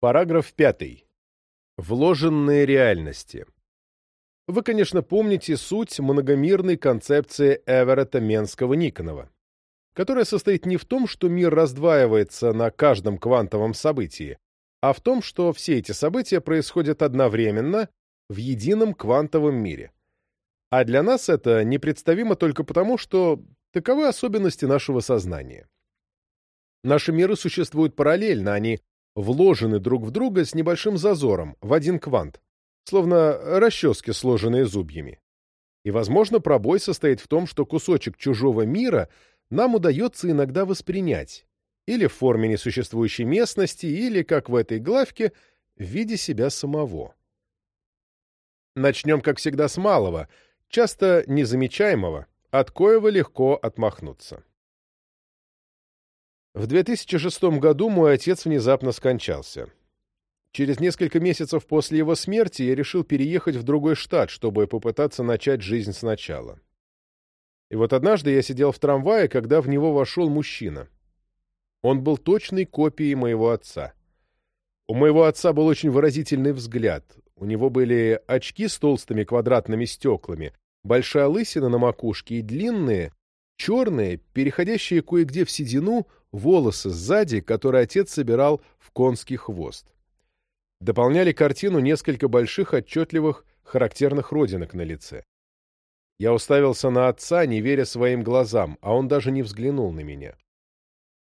Параграф 5. Вложенные реальности. Вы, конечно, помните суть многомирной концепции Эверетта Менского-Никонова, которая состоит не в том, что мир раздваивается на каждом квантовом событии, а в том, что все эти события происходят одновременно в едином квантовом мире. А для нас это непредставимо только потому, что таковы особенности нашего сознания. Наши миры существуют параллельно, они вложены друг в друга с небольшим зазором, в один квант, словно расчески, сложенные зубьями. И, возможно, пробой состоит в том, что кусочек чужого мира нам удается иногда воспринять, или в форме несуществующей местности, или, как в этой главке, в виде себя самого. Начнем, как всегда, с малого, часто незамечаемого, от коего легко отмахнуться. В 2006 году мой отец внезапно скончался. Через несколько месяцев после его смерти я решил переехать в другой штат, чтобы попытаться начать жизнь сначала. И вот однажды я сидел в трамвае, когда в него вошел мужчина. Он был точной копией моего отца. У моего отца был очень выразительный взгляд. У него были очки с толстыми квадратными стеклами, большая лысина на макушке и длинные, черные, переходящие кое-где в седину, волосы сзади, которые отец собирал в конский хвост. Дополняли картину несколько больших, отчетливых, характерных родинок на лице. Я уставился на отца, не веря своим глазам, а он даже не взглянул на меня.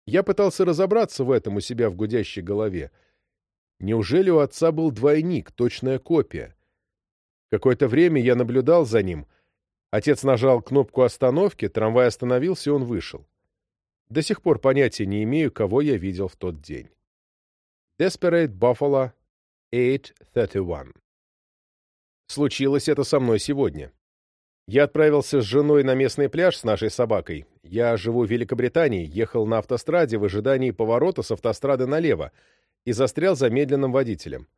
Я пытался разобраться в этом у себя в гудящей голове. Неужели у отца был двойник, точная копия? Какое-то время я наблюдал за ним. Отец нажал кнопку остановки, трамвай остановился, и он вышел. До сих пор понятия не имею, кого я видел в тот день. Desperate Buffalo 831. Случилось это со мной сегодня. Я отправился с женой на местный пляж с нашей собакой. Я живу в Великобритании, ехал на автостраде в ожидании поворота с автострады налево и застрял за медленным водителем.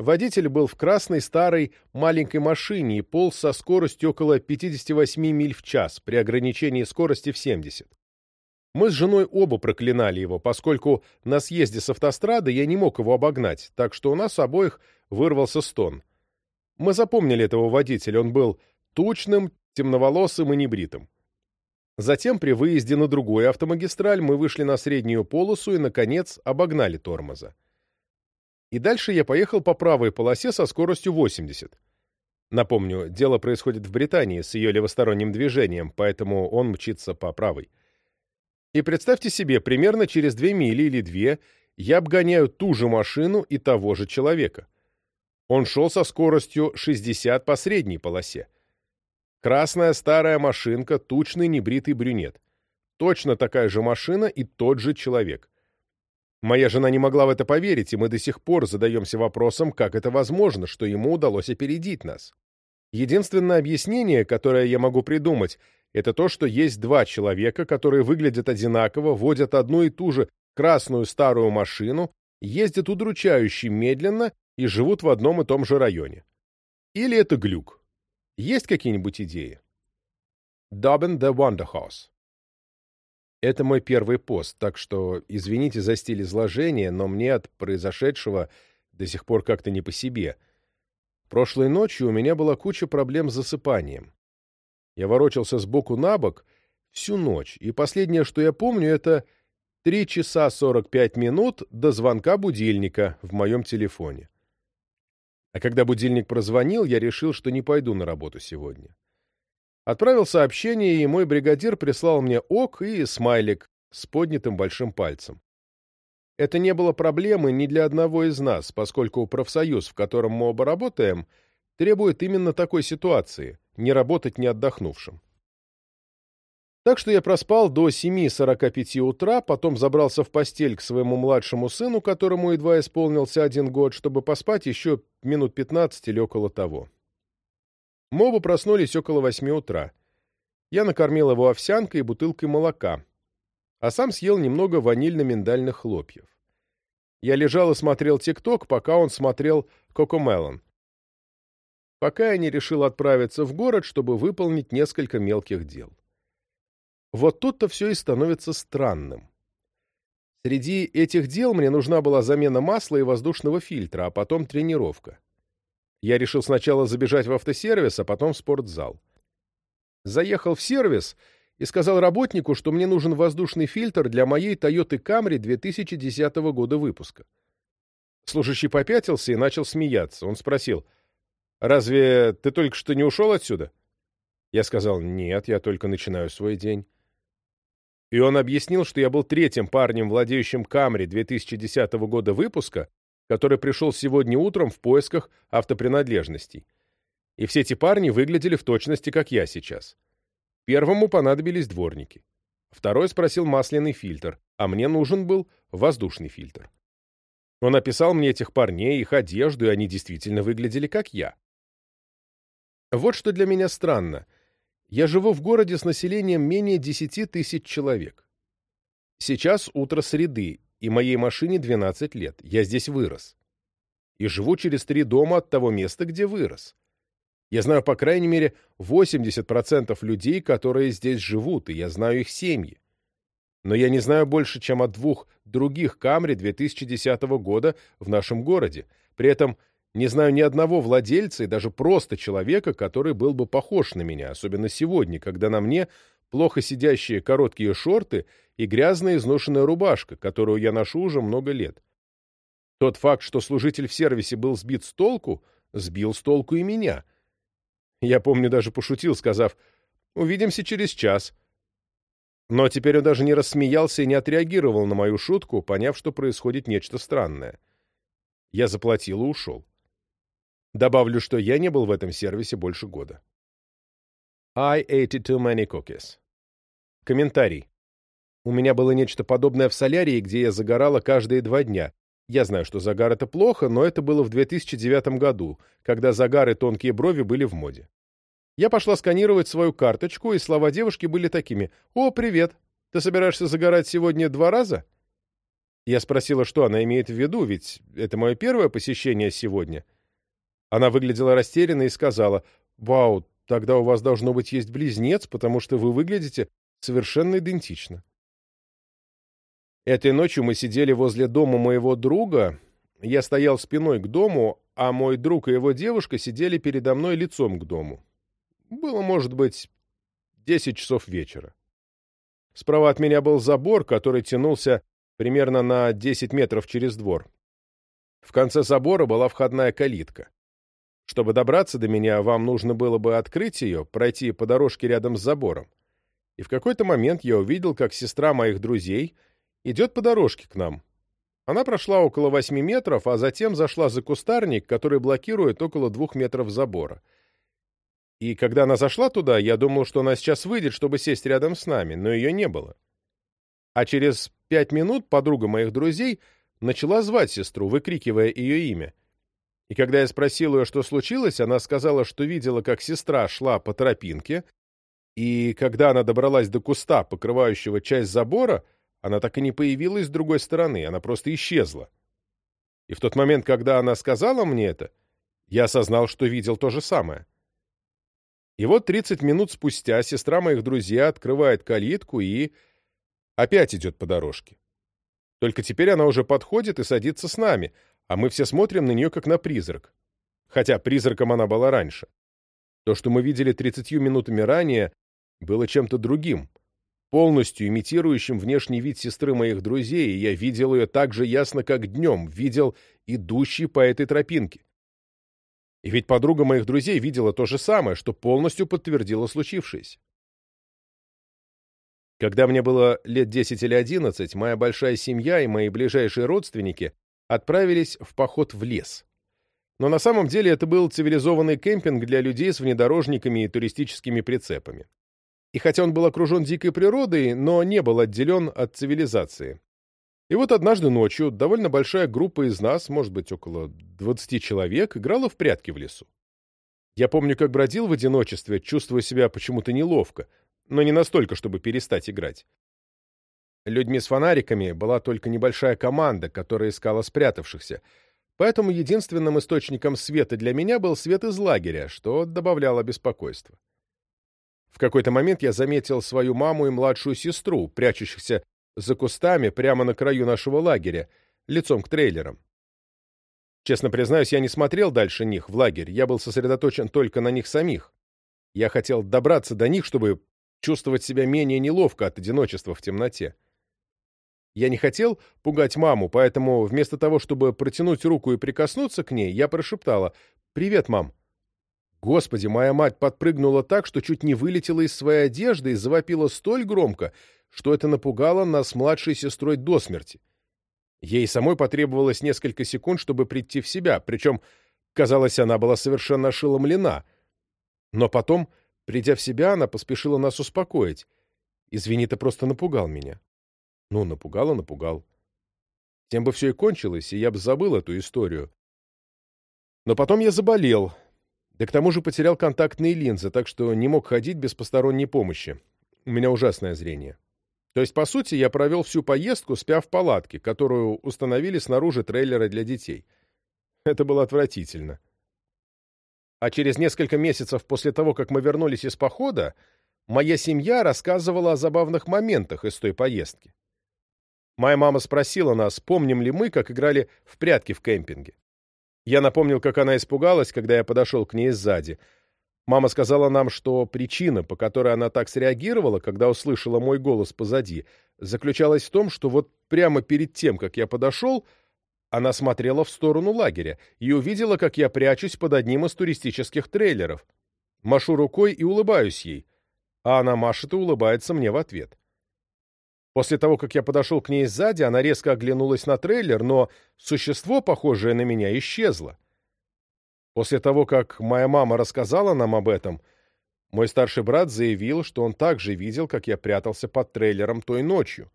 Водитель был в красной старой маленькой машине и полз со скоростью около 58 миль в час при ограничении скорости в 70. Мы с женой оба проклинали его, поскольку на съезде с автострады я не мог его обогнать, так что у нас обоих вырвался стон. Мы запомнили этого водителя, он был тучным, темноволосым и небритым. Затем при выезде на другую автомагистраль мы вышли на среднюю полосу и, наконец, обогнали тормоза. И дальше я поехал по правой полосе со скоростью 80. Напомню, дело происходит в Британии с ее левосторонним движением, поэтому он мчится по правой. И представьте себе, примерно через две мили или две я обгоняю ту же машину и того же человека. Он шел со скоростью 60 по средней полосе. Красная старая машинка, тучный небритый брюнет. Точно такая же машина и тот же человек. Моя жена не могла в это поверить, и мы до сих пор задаемся вопросом, как это возможно, что ему удалось опередить нас. Единственное объяснение, которое я могу придумать, это то, что есть два человека, которые выглядят одинаково, водят одну и ту же красную старую машину, ездят удручающе медленно и живут в одном и том же районе. Или это глюк? Есть какие-нибудь идеи? The Wonder House. Это мой первый пост, так что извините за стиль изложения, но мне от произошедшего до сих пор как-то не по себе. Прошлой ночью у меня была куча проблем с засыпанием. Я ворочался с боку на бок всю ночь, и последнее, что я помню, это 3 часа 45 минут до звонка будильника в моем телефоне. А когда будильник прозвонил, я решил, что не пойду на работу сегодня. Отправил сообщение, и мой бригадир прислал мне ок и смайлик с поднятым большим пальцем. Это не было проблемы ни для одного из нас, поскольку профсоюз, в котором мы оба работаем, требует именно такой ситуации — не работать не отдохнувшим. Так что я проспал до 7.45 утра, потом забрался в постель к своему младшему сыну, которому едва исполнился один год, чтобы поспать еще минут 15 или около того. Мы проснулись около 8 утра. Я накормил его овсянкой и бутылкой молока, а сам съел немного ванильно-миндальных хлопьев. Я лежал и смотрел ТикТок, пока он смотрел Кокомелон пока я не решил отправиться в город, чтобы выполнить несколько мелких дел. Вот тут-то все и становится странным. Среди этих дел мне нужна была замена масла и воздушного фильтра, а потом тренировка. Я решил сначала забежать в автосервис, а потом в спортзал. Заехал в сервис и сказал работнику, что мне нужен воздушный фильтр для моей Toyota Camry 2010 года выпуска. Служащий попятился и начал смеяться. Он спросил, «Разве ты только что не ушел отсюда?» Я сказал, «Нет, я только начинаю свой день». И он объяснил, что я был третьим парнем, владеющим Камри 2010 года выпуска, который пришел сегодня утром в поисках автопринадлежностей. И все эти парни выглядели в точности, как я сейчас. Первому понадобились дворники. Второй спросил масляный фильтр, а мне нужен был воздушный фильтр. Он описал мне этих парней, их одежду, и они действительно выглядели как я. Вот что для меня странно. Я живу в городе с населением менее 10 тысяч человек. Сейчас утро среды, и моей машине 12 лет. Я здесь вырос. И живу через три дома от того места, где вырос. Я знаю, по крайней мере, 80% людей, которые здесь живут, и я знаю их семьи. Но я не знаю больше, чем о двух других Камри 2010 года в нашем городе. При этом не знаю ни одного владельца и даже просто человека, который был бы похож на меня, особенно сегодня, когда на мне плохо сидящие короткие шорты и грязная изношенная рубашка, которую я ношу уже много лет. Тот факт, что служитель в сервисе был сбит с толку, сбил с толку и меня. Я помню, даже пошутил, сказав «Увидимся через час». Но теперь он даже не рассмеялся и не отреагировал на мою шутку, поняв, что происходит нечто странное. Я заплатил и ушел. Добавлю, что я не был в этом сервисе больше года. I ate too many cookies. Комментарий. У меня было нечто подобное в солярии, где я загорала каждые два дня. Я знаю, что загар — это плохо, но это было в 2009 году, когда загар и тонкие брови были в моде. Я пошла сканировать свою карточку, и слова девушки были такими. «О, привет! Ты собираешься загорать сегодня два раза?» Я спросила, что она имеет в виду, ведь это мое первое посещение сегодня. Она выглядела растерянной и сказала, «Вау, Тогда у вас должно быть есть близнец, потому что вы выглядите совершенно идентично. Этой ночью мы сидели возле дома моего друга. Я стоял спиной к дому, а мой друг и его девушка сидели передо мной лицом к дому. Было, может быть, десять часов вечера. Справа от меня был забор, который тянулся примерно на 10 метров через двор. В конце забора была входная калитка. Чтобы добраться до меня, вам нужно было бы открыть ее, пройти по дорожке рядом с забором. И в какой-то момент я увидел, как сестра моих друзей идет по дорожке к нам. Она прошла около восьми метров, а затем зашла за кустарник, который блокирует около двух метров забора. И когда она зашла туда, я думал, что она сейчас выйдет, чтобы сесть рядом с нами, но ее не было. А через пять минут подруга моих друзей начала звать сестру, выкрикивая ее имя. И когда я спросил ее, что случилось, она сказала, что видела, как сестра шла по тропинке, и когда она добралась до куста, покрывающего часть забора, она так и не появилась с другой стороны, она просто исчезла. И в тот момент, когда она сказала мне это, я осознал, что видел то же самое. И вот 30 минут спустя сестра моих друзей открывает калитку и опять идет по дорожке. Только теперь она уже подходит и садится с нами, а мы все смотрим на нее как на призрак. Хотя призраком она была раньше. То, что мы видели 30 минутами ранее, было чем-то другим, полностью имитирующим внешний вид сестры моих друзей, и я видел ее так же ясно, как днем, видел идущий по этой тропинке. И ведь подруга моих друзей видела то же самое, что полностью подтвердило случившееся. Когда мне было лет 10 или 11, моя большая семья и мои ближайшие родственники отправились в поход в лес. Но на самом деле это был цивилизованный кемпинг для людей с внедорожниками и туристическими прицепами. И хотя он был окружен дикой природой, но не был отделен от цивилизации. И вот однажды ночью довольно большая группа из нас, может быть, около 20 человек, играла в прятки в лесу. Я помню, как бродил в одиночестве, чувствуя себя почему-то неловко, но не настолько, чтобы перестать играть. Людьми с фонариками была только небольшая команда, которая искала спрятавшихся, поэтому единственным источником света для меня был свет из лагеря, что добавляло беспокойства. В какой-то момент я заметил свою маму и младшую сестру, прячущихся за кустами прямо на краю нашего лагеря, лицом к трейлерам. Честно признаюсь, я не смотрел дальше них в лагерь, я был сосредоточен только на них самих. Я хотел добраться до них, чтобы чувствовать себя менее неловко от одиночества в темноте. Я не хотел пугать маму, поэтому вместо того, чтобы протянуть руку и прикоснуться к ней, я прошептала «Привет, мам». Господи, моя мать подпрыгнула так, что чуть не вылетела из своей одежды и завопила столь громко, что это напугало нас младшей сестрой до смерти. Ей самой потребовалось несколько секунд, чтобы прийти в себя, причем, казалось, она была совершенно ошеломлена. Но потом, придя в себя, она поспешила нас успокоить. «Извини, ты просто напугал меня». Ну, напугал и напугал. Тем бы все и кончилось, и я бы забыл эту историю. Но потом я заболел, да к тому же потерял контактные линзы, так что не мог ходить без посторонней помощи. У меня ужасное зрение. То есть, по сути, я провел всю поездку, спя в палатке, которую установили снаружи трейлера для детей. Это было отвратительно. А через несколько месяцев после того, как мы вернулись из похода, моя семья рассказывала о забавных моментах из той поездки. Моя мама спросила нас, помним ли мы, как играли в прятки в кемпинге. Я напомнил, как она испугалась, когда я подошел к ней сзади — Мама сказала нам, что причина, по которой она так среагировала, когда услышала мой голос позади, заключалась в том, что вот прямо перед тем, как я подошел, она смотрела в сторону лагеря и увидела, как я прячусь под одним из туристических трейлеров. Машу рукой и улыбаюсь ей, а она машет и улыбается мне в ответ. После того, как я подошел к ней сзади, она резко оглянулась на трейлер, но существо, похожее на меня, исчезло. После того, как моя мама рассказала нам об этом, мой старший брат заявил, что он также видел, как я прятался под трейлером той ночью.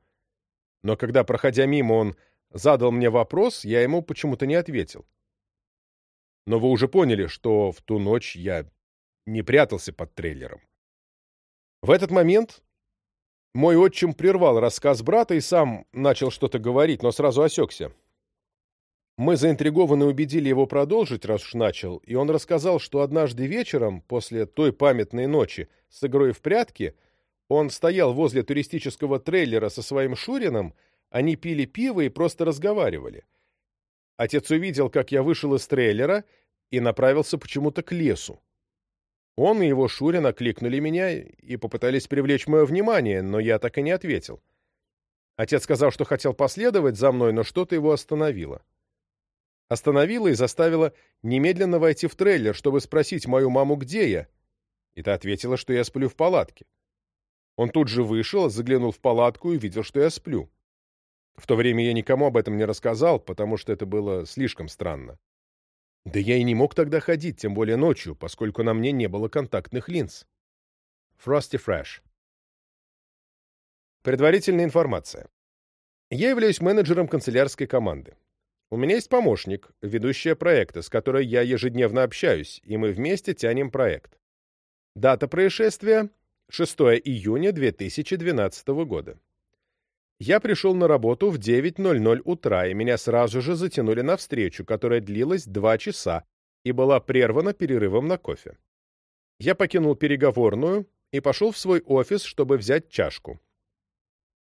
Но когда, проходя мимо, он задал мне вопрос, я ему почему-то не ответил. Но вы уже поняли, что в ту ночь я не прятался под трейлером. В этот момент мой отчим прервал рассказ брата и сам начал что-то говорить, но сразу осекся. Мы заинтригованно убедили его продолжить, раз уж начал, и он рассказал, что однажды вечером, после той памятной ночи с игрой в прятки, он стоял возле туристического трейлера со своим Шурином, они пили пиво и просто разговаривали. Отец увидел, как я вышел из трейлера и направился почему-то к лесу. Он и его Шурин окликнули меня и попытались привлечь мое внимание, но я так и не ответил. Отец сказал, что хотел последовать за мной, но что-то его остановило. Остановила и заставила немедленно войти в трейлер, чтобы спросить мою маму, где я. И та ответила, что я сплю в палатке. Он тут же вышел, заглянул в палатку и видел, что я сплю. В то время я никому об этом не рассказал, потому что это было слишком странно. Да я и не мог тогда ходить, тем более ночью, поскольку на мне не было контактных линз. Frosty Fresh. Предварительная информация. Я являюсь менеджером канцелярской команды. У меня есть помощник, ведущая проекта, с которой я ежедневно общаюсь, и мы вместе тянем проект. Дата происшествия — 6 июня 2012 года. Я пришел на работу в 9.00 утра, и меня сразу же затянули на встречу, которая длилась два часа и была прервана перерывом на кофе. Я покинул переговорную и пошел в свой офис, чтобы взять чашку.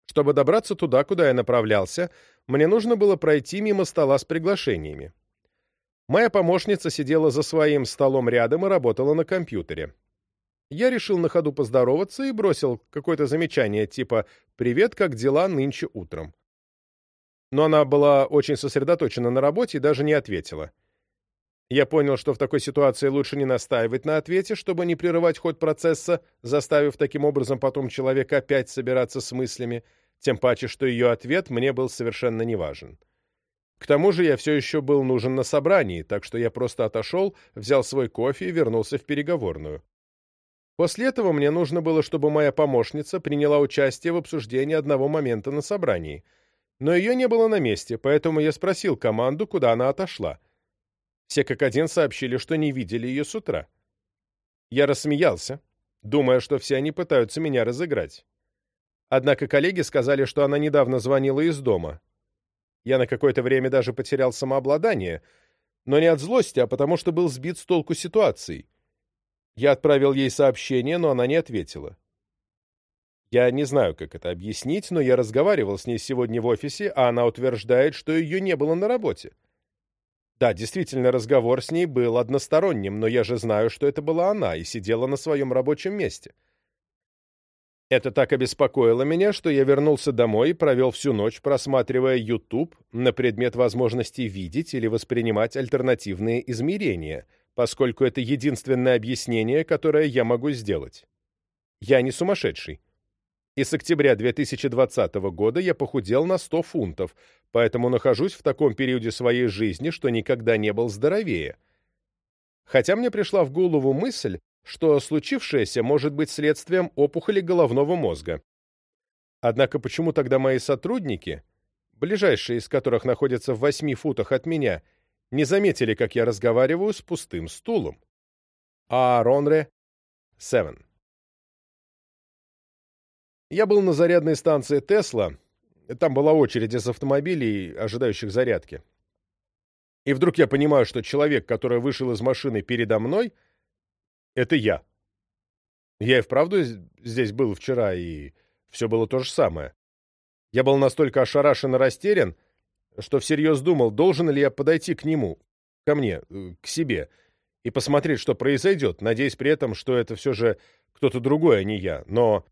Чтобы добраться туда, куда я направлялся, мне нужно было пройти мимо стола с приглашениями. Моя помощница сидела за своим столом рядом и работала на компьютере. Я решил на ходу поздороваться и бросил какое-то замечание типа «Привет, как дела нынче утром?». Но она была очень сосредоточена на работе и даже не ответила. Я понял, что в такой ситуации лучше не настаивать на ответе, чтобы не прерывать ход процесса, заставив таким образом потом человека опять собираться с мыслями, тем паче, что ее ответ мне был совершенно неважен. К тому же я все еще был нужен на собрании, так что я просто отошел, взял свой кофе и вернулся в переговорную. После этого мне нужно было, чтобы моя помощница приняла участие в обсуждении одного момента на собрании. Но ее не было на месте, поэтому я спросил команду, куда она отошла. Все как один сообщили, что не видели ее с утра. Я рассмеялся, думая, что все они пытаются меня разыграть. Однако коллеги сказали, что она недавно звонила из дома. Я на какое-то время даже потерял самообладание, но не от злости, а потому что был сбит с толку ситуацией. Я отправил ей сообщение, но она не ответила. Я не знаю, как это объяснить, но я разговаривал с ней сегодня в офисе, а она утверждает, что ее не было на работе. Да, действительно, разговор с ней был односторонним, но я же знаю, что это была она и сидела на своем рабочем месте. Это так обеспокоило меня, что я вернулся домой и провел всю ночь, просматривая YouTube на предмет возможности видеть или воспринимать альтернативные измерения, поскольку это единственное объяснение, которое я могу сделать. Я не сумасшедший и с октября 2020 года я похудел на 100 фунтов, поэтому нахожусь в таком периоде своей жизни, что никогда не был здоровее. Хотя мне пришла в голову мысль, что случившееся может быть следствием опухоли головного мозга. Однако почему тогда мои сотрудники, ближайшие из которых находятся в 8 футах от меня, не заметили, как я разговариваю с пустым стулом? А Ронре 7. Я был на зарядной станции Тесла. Там была очередь из автомобилей, ожидающих зарядки. И вдруг я понимаю, что человек, который вышел из машины передо мной, это я. Я и вправду здесь был вчера, и все было то же самое. Я был настолько ошарашен и растерян, что всерьез думал, должен ли я подойти к нему, ко мне, э, к себе, и посмотреть, что произойдет, надеясь при этом, что это все же кто-то другой, а не я. Но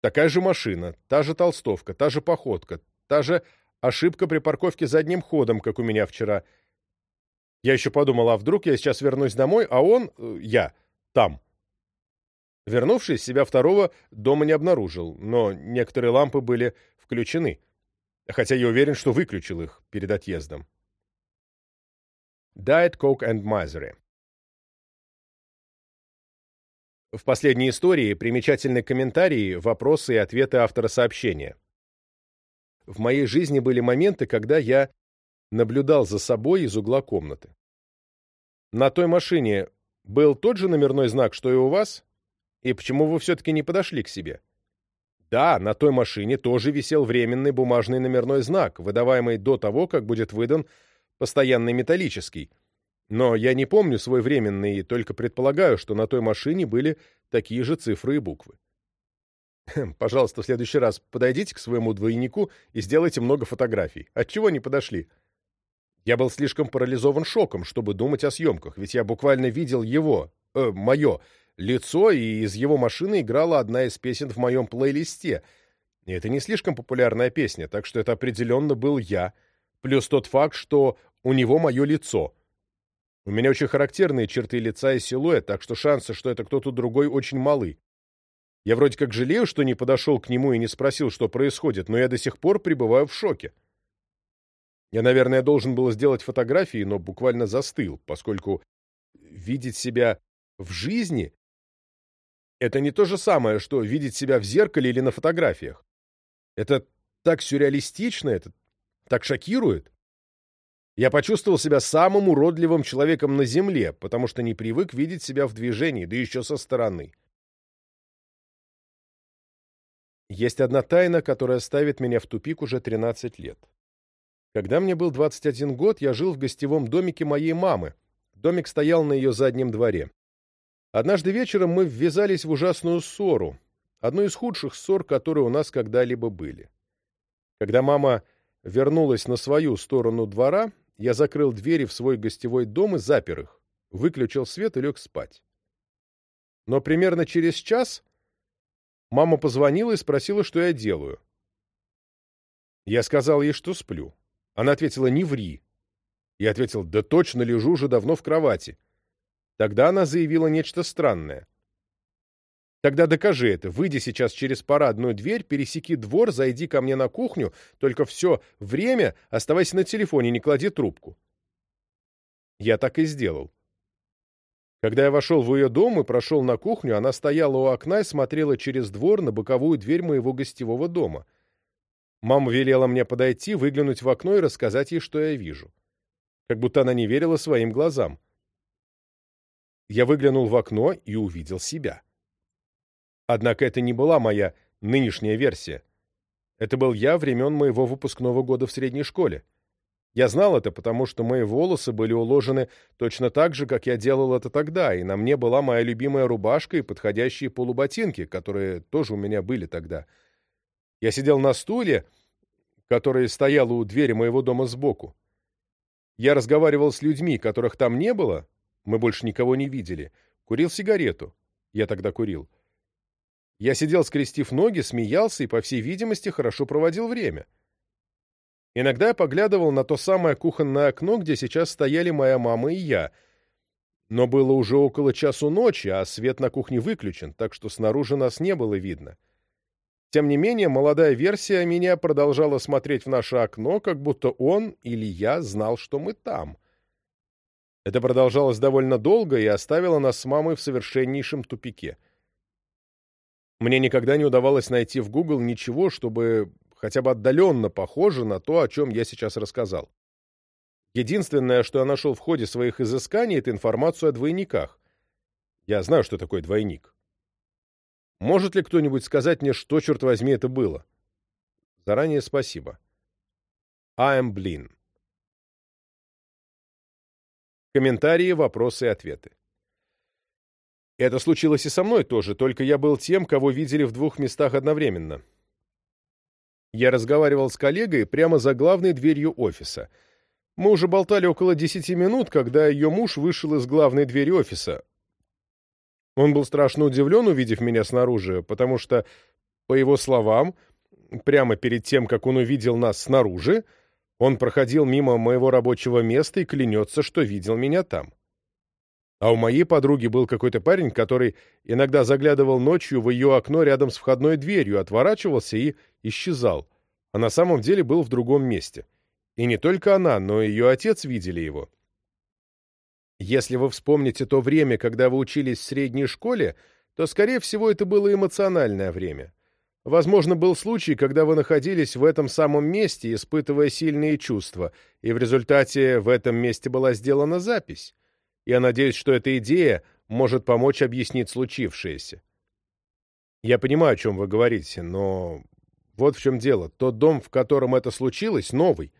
Такая же машина, та же толстовка, та же походка, та же ошибка при парковке задним ходом, как у меня вчера. Я еще подумал, а вдруг я сейчас вернусь домой, а он, э, я, там. Вернувшись, себя второго дома не обнаружил, но некоторые лампы были включены, хотя я уверен, что выключил их перед отъездом. Diet Coke and Misery в последней истории примечательны комментарии, вопросы и ответы автора сообщения. В моей жизни были моменты, когда я наблюдал за собой из угла комнаты. На той машине был тот же номерной знак, что и у вас? И почему вы все-таки не подошли к себе? Да, на той машине тоже висел временный бумажный номерной знак, выдаваемый до того, как будет выдан постоянный металлический – но я не помню свой временный и только предполагаю, что на той машине были такие же цифры и буквы. Хм, пожалуйста, в следующий раз подойдите к своему двойнику и сделайте много фотографий. Отчего не подошли? Я был слишком парализован шоком, чтобы думать о съемках, ведь я буквально видел его, э, мое, лицо, и из его машины играла одна из песен в моем плейлисте. И это не слишком популярная песня, так что это определенно был я, плюс тот факт, что у него мое лицо — у меня очень характерные черты лица и силуэт, так что шансы, что это кто-то другой, очень малы. Я вроде как жалею, что не подошел к нему и не спросил, что происходит, но я до сих пор пребываю в шоке. Я, наверное, должен был сделать фотографии, но буквально застыл, поскольку видеть себя в жизни — это не то же самое, что видеть себя в зеркале или на фотографиях. Это так сюрреалистично, это так шокирует. Я почувствовал себя самым уродливым человеком на Земле, потому что не привык видеть себя в движении, да еще со стороны. Есть одна тайна, которая ставит меня в тупик уже 13 лет. Когда мне был 21 год, я жил в гостевом домике моей мамы. Домик стоял на ее заднем дворе. Однажды вечером мы ввязались в ужасную ссору, одну из худших ссор, которые у нас когда-либо были. Когда мама вернулась на свою сторону двора, я закрыл двери в свой гостевой дом и запер их, выключил свет и лег спать. Но примерно через час мама позвонила и спросила, что я делаю. Я сказал ей, что сплю. Она ответила, не ври. Я ответил, да точно лежу уже давно в кровати. Тогда она заявила нечто странное. Тогда докажи это. Выйди сейчас через парадную дверь, пересеки двор, зайди ко мне на кухню, только все время оставайся на телефоне, не клади трубку. Я так и сделал. Когда я вошел в ее дом и прошел на кухню, она стояла у окна и смотрела через двор на боковую дверь моего гостевого дома. Мама велела мне подойти, выглянуть в окно и рассказать ей, что я вижу. Как будто она не верила своим глазам. Я выглянул в окно и увидел себя. Однако это не была моя нынешняя версия. Это был я времен моего выпускного года в средней школе. Я знал это, потому что мои волосы были уложены точно так же, как я делал это тогда, и на мне была моя любимая рубашка и подходящие полуботинки, которые тоже у меня были тогда. Я сидел на стуле, который стоял у двери моего дома сбоку. Я разговаривал с людьми, которых там не было, мы больше никого не видели, курил сигарету. Я тогда курил. Я сидел, скрестив ноги, смеялся и, по всей видимости, хорошо проводил время. Иногда я поглядывал на то самое кухонное окно, где сейчас стояли моя мама и я. Но было уже около часу ночи, а свет на кухне выключен, так что снаружи нас не было видно. Тем не менее, молодая версия меня продолжала смотреть в наше окно, как будто он или я знал, что мы там. Это продолжалось довольно долго и оставило нас с мамой в совершеннейшем тупике. Мне никогда не удавалось найти в Google ничего, чтобы хотя бы отдаленно похоже на то, о чем я сейчас рассказал. Единственное, что я нашел в ходе своих изысканий, это информацию о двойниках. Я знаю, что такое двойник. Может ли кто-нибудь сказать мне, что, черт возьми, это было? Заранее спасибо. I'm Блин. Комментарии, вопросы и ответы. Это случилось и со мной тоже, только я был тем, кого видели в двух местах одновременно. Я разговаривал с коллегой прямо за главной дверью офиса. Мы уже болтали около десяти минут, когда ее муж вышел из главной двери офиса. Он был страшно удивлен, увидев меня снаружи, потому что, по его словам, прямо перед тем, как он увидел нас снаружи, он проходил мимо моего рабочего места и клянется, что видел меня там. А у моей подруги был какой-то парень, который иногда заглядывал ночью в ее окно рядом с входной дверью, отворачивался и исчезал, а на самом деле был в другом месте. И не только она, но и ее отец видели его. Если вы вспомните то время, когда вы учились в средней школе, то, скорее всего, это было эмоциональное время. Возможно, был случай, когда вы находились в этом самом месте, испытывая сильные чувства, и в результате в этом месте была сделана запись. Я надеюсь, что эта идея может помочь объяснить случившееся. Я понимаю, о чем вы говорите, но вот в чем дело. Тот дом, в котором это случилось, новый.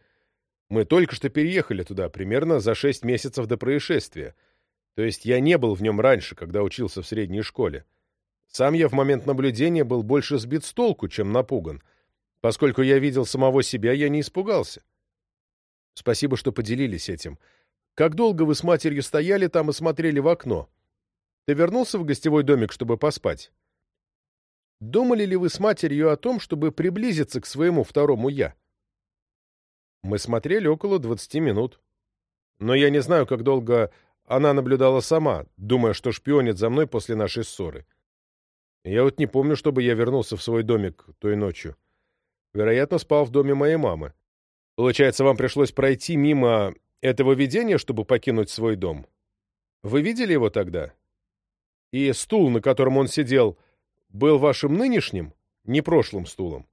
Мы только что переехали туда, примерно за шесть месяцев до происшествия. То есть я не был в нем раньше, когда учился в средней школе. Сам я в момент наблюдения был больше сбит с толку, чем напуган. Поскольку я видел самого себя, я не испугался. Спасибо, что поделились этим. Как долго вы с матерью стояли там и смотрели в окно? Ты вернулся в гостевой домик, чтобы поспать? Думали ли вы с матерью о том, чтобы приблизиться к своему второму «я»? Мы смотрели около двадцати минут. Но я не знаю, как долго она наблюдала сама, думая, что шпионит за мной после нашей ссоры. Я вот не помню, чтобы я вернулся в свой домик той ночью. Вероятно, спал в доме моей мамы. Получается, вам пришлось пройти мимо этого видения, чтобы покинуть свой дом? Вы видели его тогда? И стул, на котором он сидел, был вашим нынешним, не прошлым стулом?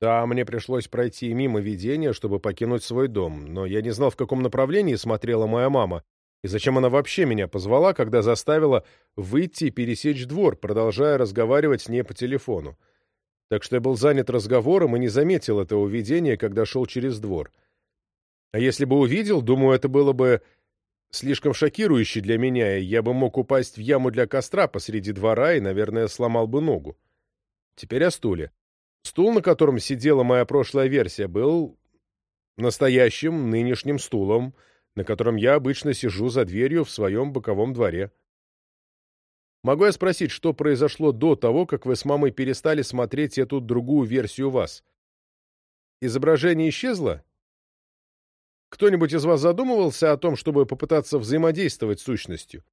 Да, мне пришлось пройти мимо видения, чтобы покинуть свой дом, но я не знал, в каком направлении смотрела моя мама, и зачем она вообще меня позвала, когда заставила выйти и пересечь двор, продолжая разговаривать с ней по телефону. Так что я был занят разговором и не заметил этого видения, когда шел через двор. А если бы увидел, думаю, это было бы слишком шокирующе для меня, и я бы мог упасть в яму для костра посреди двора и, наверное, сломал бы ногу. Теперь о стуле. Стул, на котором сидела моя прошлая версия, был настоящим нынешним стулом, на котором я обычно сижу за дверью в своем боковом дворе. Могу я спросить, что произошло до того, как вы с мамой перестали смотреть эту другую версию вас? Изображение исчезло? Кто-нибудь из вас задумывался о том, чтобы попытаться взаимодействовать с сущностью?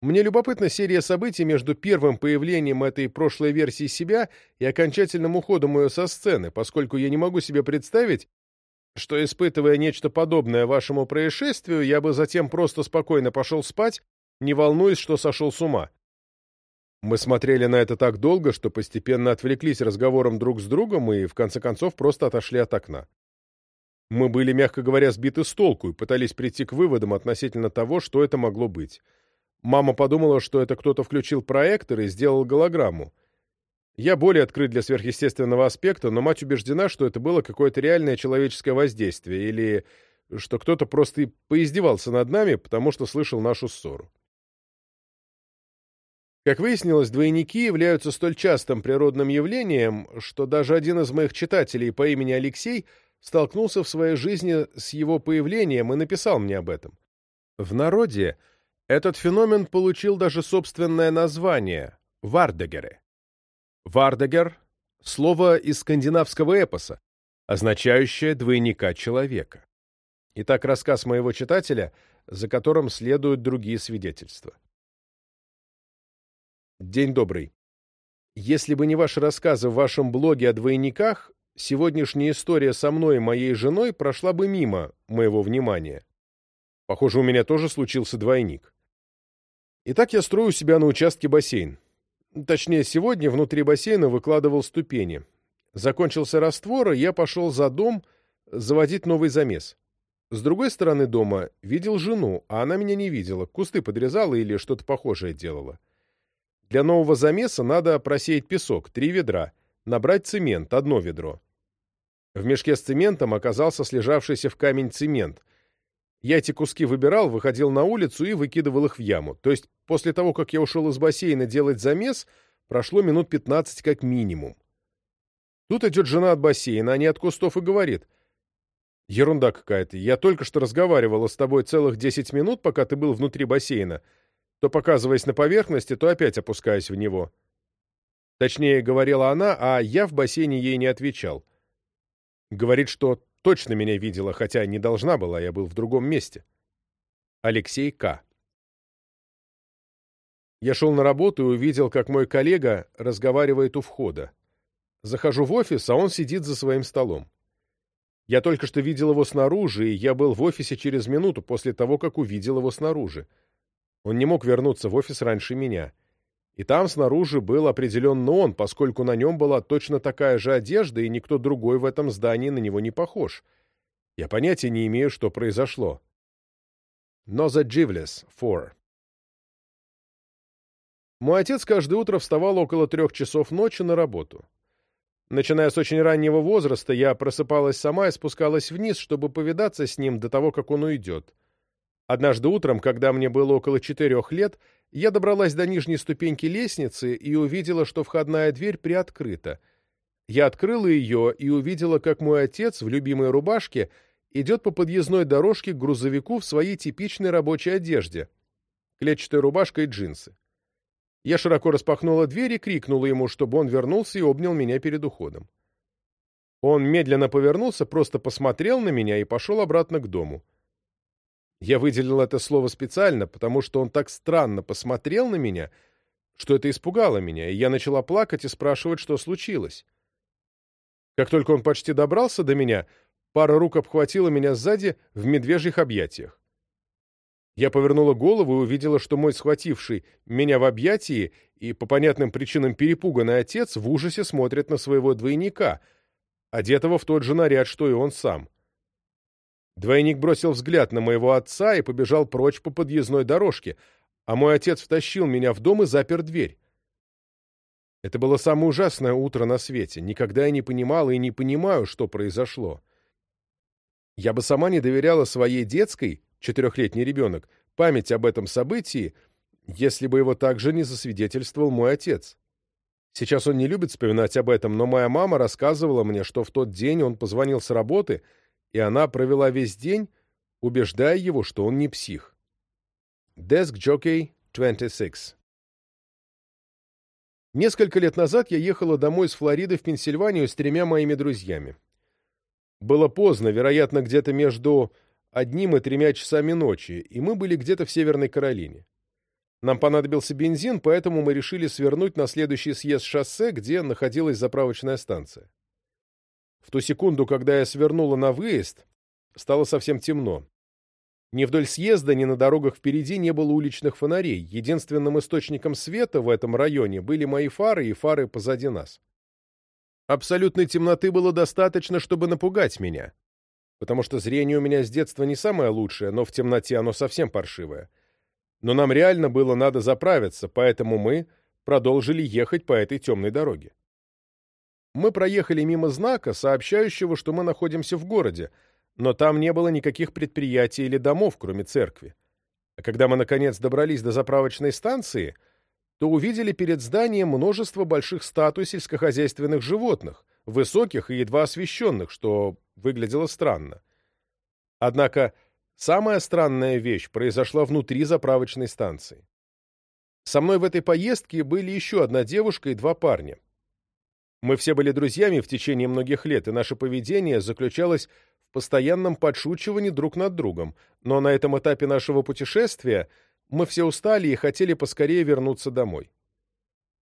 Мне любопытна серия событий между первым появлением этой прошлой версии себя и окончательным уходом ее со сцены, поскольку я не могу себе представить, что, испытывая нечто подобное вашему происшествию, я бы затем просто спокойно пошел спать, не волнуясь, что сошел с ума. Мы смотрели на это так долго, что постепенно отвлеклись разговором друг с другом и, в конце концов, просто отошли от окна. Мы были, мягко говоря, сбиты с толку и пытались прийти к выводам относительно того, что это могло быть. Мама подумала, что это кто-то включил проектор и сделал голограмму. Я более открыт для сверхъестественного аспекта, но мать убеждена, что это было какое-то реальное человеческое воздействие, или что кто-то просто и поиздевался над нами, потому что слышал нашу ссору. Как выяснилось, двойники являются столь частым природным явлением, что даже один из моих читателей по имени Алексей столкнулся в своей жизни с его появлением и написал мне об этом. В народе этот феномен получил даже собственное название – Вардегеры. Вардегер – слово из скандинавского эпоса, означающее двойника человека. Итак, рассказ моего читателя, за которым следуют другие свидетельства. День добрый. Если бы не ваши рассказы в вашем блоге о двойниках, сегодняшняя история со мной и моей женой прошла бы мимо моего внимания. Похоже, у меня тоже случился двойник. Итак, я строю у себя на участке бассейн. Точнее, сегодня внутри бассейна выкладывал ступени. Закончился раствор, и я пошел за дом заводить новый замес. С другой стороны дома видел жену, а она меня не видела, кусты подрезала или что-то похожее делала. Для нового замеса надо просеять песок, три ведра, набрать цемент, одно ведро. В мешке с цементом оказался слежавшийся в камень цемент. Я эти куски выбирал, выходил на улицу и выкидывал их в яму. То есть после того, как я ушел из бассейна делать замес, прошло минут 15 как минимум. Тут идет жена от бассейна, а не от кустов, и говорит. «Ерунда какая-то. Я только что разговаривала с тобой целых 10 минут, пока ты был внутри бассейна то показываясь на поверхности, то опять опускаясь в него. Точнее, говорила она, а я в бассейне ей не отвечал. Говорит, что точно меня видела, хотя не должна была, я был в другом месте. Алексей К. Я шел на работу и увидел, как мой коллега разговаривает у входа. Захожу в офис, а он сидит за своим столом. Я только что видел его снаружи, и я был в офисе через минуту после того, как увидел его снаружи. Он не мог вернуться в офис раньше меня. И там снаружи был определенно он, поскольку на нем была точно такая же одежда, и никто другой в этом здании на него не похож. Я понятия не имею, что произошло. Но за Дживлес, 4. Мой отец каждое утро вставал около трех часов ночи на работу. Начиная с очень раннего возраста, я просыпалась сама и спускалась вниз, чтобы повидаться с ним до того, как он уйдет. Однажды утром, когда мне было около четырех лет, я добралась до нижней ступеньки лестницы и увидела, что входная дверь приоткрыта. Я открыла ее и увидела, как мой отец в любимой рубашке идет по подъездной дорожке к грузовику в своей типичной рабочей одежде — клетчатая рубашка и джинсы. Я широко распахнула дверь и крикнула ему, чтобы он вернулся и обнял меня перед уходом. Он медленно повернулся, просто посмотрел на меня и пошел обратно к дому. Я выделил это слово специально, потому что он так странно посмотрел на меня, что это испугало меня, и я начала плакать и спрашивать, что случилось. Как только он почти добрался до меня, пара рук обхватила меня сзади в медвежьих объятиях. Я повернула голову и увидела, что мой схвативший меня в объятии и по понятным причинам перепуганный отец в ужасе смотрит на своего двойника, одетого в тот же наряд, что и он сам. Двойник бросил взгляд на моего отца и побежал прочь по подъездной дорожке, а мой отец втащил меня в дом и запер дверь. Это было самое ужасное утро на свете. Никогда я не понимала и не понимаю, что произошло. Я бы сама не доверяла своей детской, четырехлетний ребенок, память об этом событии, если бы его также не засвидетельствовал мой отец. Сейчас он не любит вспоминать об этом, но моя мама рассказывала мне, что в тот день он позвонил с работы — и она провела весь день, убеждая его, что он не псих. Desk Jockey 26 Несколько лет назад я ехала домой из Флориды в Пенсильванию с тремя моими друзьями. Было поздно, вероятно, где-то между одним и тремя часами ночи, и мы были где-то в Северной Каролине. Нам понадобился бензин, поэтому мы решили свернуть на следующий съезд шоссе, где находилась заправочная станция. В ту секунду, когда я свернула на выезд, стало совсем темно. Ни вдоль съезда, ни на дорогах впереди не было уличных фонарей. Единственным источником света в этом районе были мои фары и фары позади нас. Абсолютной темноты было достаточно, чтобы напугать меня, потому что зрение у меня с детства не самое лучшее, но в темноте оно совсем паршивое. Но нам реально было надо заправиться, поэтому мы продолжили ехать по этой темной дороге. Мы проехали мимо знака, сообщающего, что мы находимся в городе, но там не было никаких предприятий или домов, кроме церкви. А когда мы, наконец, добрались до заправочной станции, то увидели перед зданием множество больших статуй сельскохозяйственных животных, высоких и едва освещенных, что выглядело странно. Однако самая странная вещь произошла внутри заправочной станции. Со мной в этой поездке были еще одна девушка и два парня. Мы все были друзьями в течение многих лет, и наше поведение заключалось в постоянном подшучивании друг над другом, но на этом этапе нашего путешествия мы все устали и хотели поскорее вернуться домой.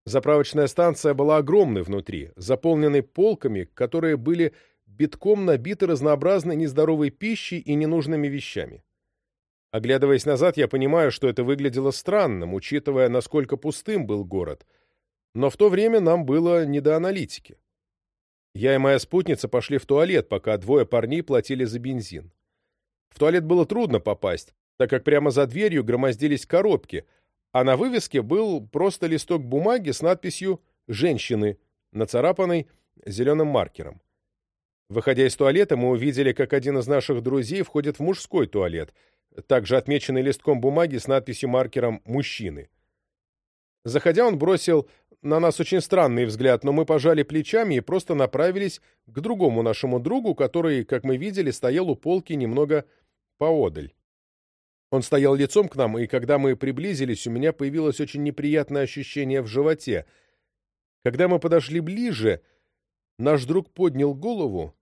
Заправочная станция была огромной внутри, заполненной полками, которые были битком набиты разнообразной нездоровой пищей и ненужными вещами. Оглядываясь назад, я понимаю, что это выглядело странным, учитывая, насколько пустым был город. Но в то время нам было не до аналитики. Я и моя спутница пошли в туалет, пока двое парней платили за бензин. В туалет было трудно попасть, так как прямо за дверью громоздились коробки, а на вывеске был просто листок бумаги с надписью «Женщины», нацарапанной зеленым маркером. Выходя из туалета, мы увидели, как один из наших друзей входит в мужской туалет — также отмеченный листком бумаги с надписью маркером «Мужчины». Заходя, он бросил на нас очень странный взгляд, но мы пожали плечами и просто направились к другому нашему другу, который, как мы видели, стоял у полки немного поодаль. Он стоял лицом к нам, и когда мы приблизились, у меня появилось очень неприятное ощущение в животе. Когда мы подошли ближе, наш друг поднял голову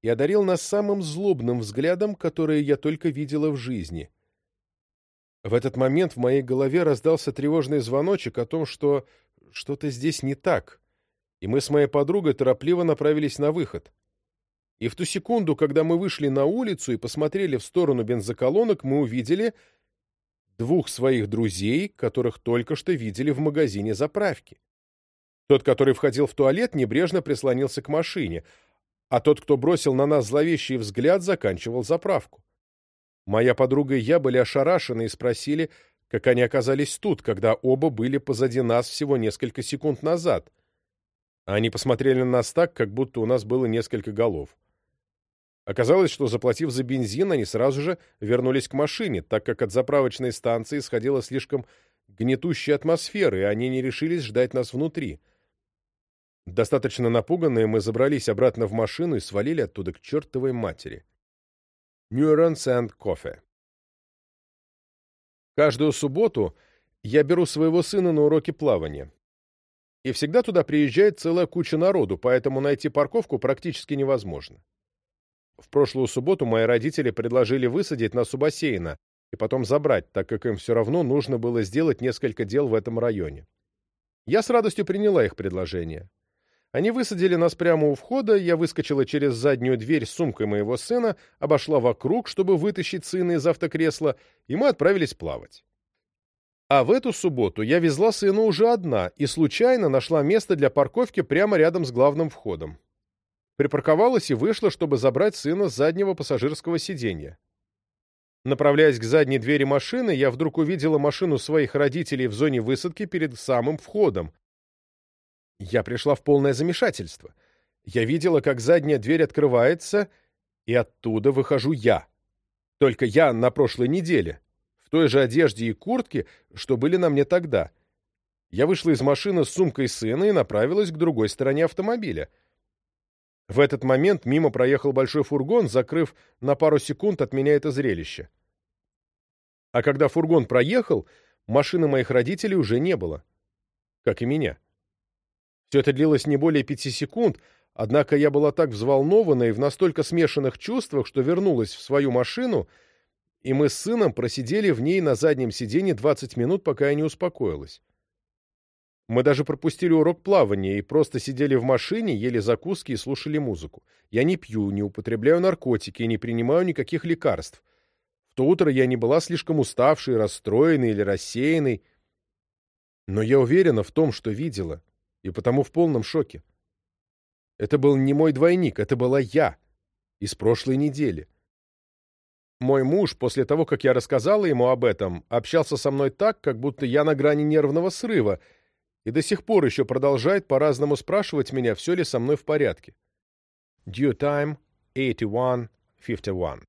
и одарил нас самым злобным взглядом, который я только видела в жизни. В этот момент в моей голове раздался тревожный звоночек о том, что что-то здесь не так, и мы с моей подругой торопливо направились на выход. И в ту секунду, когда мы вышли на улицу и посмотрели в сторону бензоколонок, мы увидели двух своих друзей, которых только что видели в магазине заправки. Тот, который входил в туалет, небрежно прислонился к машине, а тот, кто бросил на нас зловещий взгляд, заканчивал заправку. Моя подруга и я были ошарашены и спросили, как они оказались тут, когда оба были позади нас всего несколько секунд назад. Они посмотрели на нас так, как будто у нас было несколько голов. Оказалось, что, заплатив за бензин, они сразу же вернулись к машине, так как от заправочной станции сходила слишком гнетущая атмосфера, и они не решились ждать нас внутри — Достаточно напуганные, мы забрались обратно в машину и свалили оттуда к чертовой матери. Нюранс энд кофе. Каждую субботу я беру своего сына на уроки плавания. И всегда туда приезжает целая куча народу, поэтому найти парковку практически невозможно. В прошлую субботу мои родители предложили высадить нас у бассейна и потом забрать, так как им все равно нужно было сделать несколько дел в этом районе. Я с радостью приняла их предложение. Они высадили нас прямо у входа, я выскочила через заднюю дверь с сумкой моего сына, обошла вокруг, чтобы вытащить сына из автокресла, и мы отправились плавать. А в эту субботу я везла сына уже одна и случайно нашла место для парковки прямо рядом с главным входом. Припарковалась и вышла, чтобы забрать сына с заднего пассажирского сиденья. Направляясь к задней двери машины, я вдруг увидела машину своих родителей в зоне высадки перед самым входом, я пришла в полное замешательство. Я видела, как задняя дверь открывается, и оттуда выхожу я. Только я на прошлой неделе, в той же одежде и куртке, что были на мне тогда. Я вышла из машины с сумкой сына и направилась к другой стороне автомобиля. В этот момент мимо проехал большой фургон, закрыв на пару секунд от меня это зрелище. А когда фургон проехал, машины моих родителей уже не было. Как и меня. Все это длилось не более пяти секунд, однако я была так взволнована и в настолько смешанных чувствах, что вернулась в свою машину, и мы с сыном просидели в ней на заднем сиденье 20 минут, пока я не успокоилась. Мы даже пропустили урок плавания и просто сидели в машине, ели закуски и слушали музыку. Я не пью, не употребляю наркотики и не принимаю никаких лекарств. В то утро я не была слишком уставшей, расстроенной или рассеянной. Но я уверена в том, что видела и потому в полном шоке. Это был не мой двойник, это была я из прошлой недели. Мой муж, после того, как я рассказала ему об этом, общался со мной так, как будто я на грани нервного срыва, и до сих пор еще продолжает по-разному спрашивать меня, все ли со мной в порядке. Due time 81-51.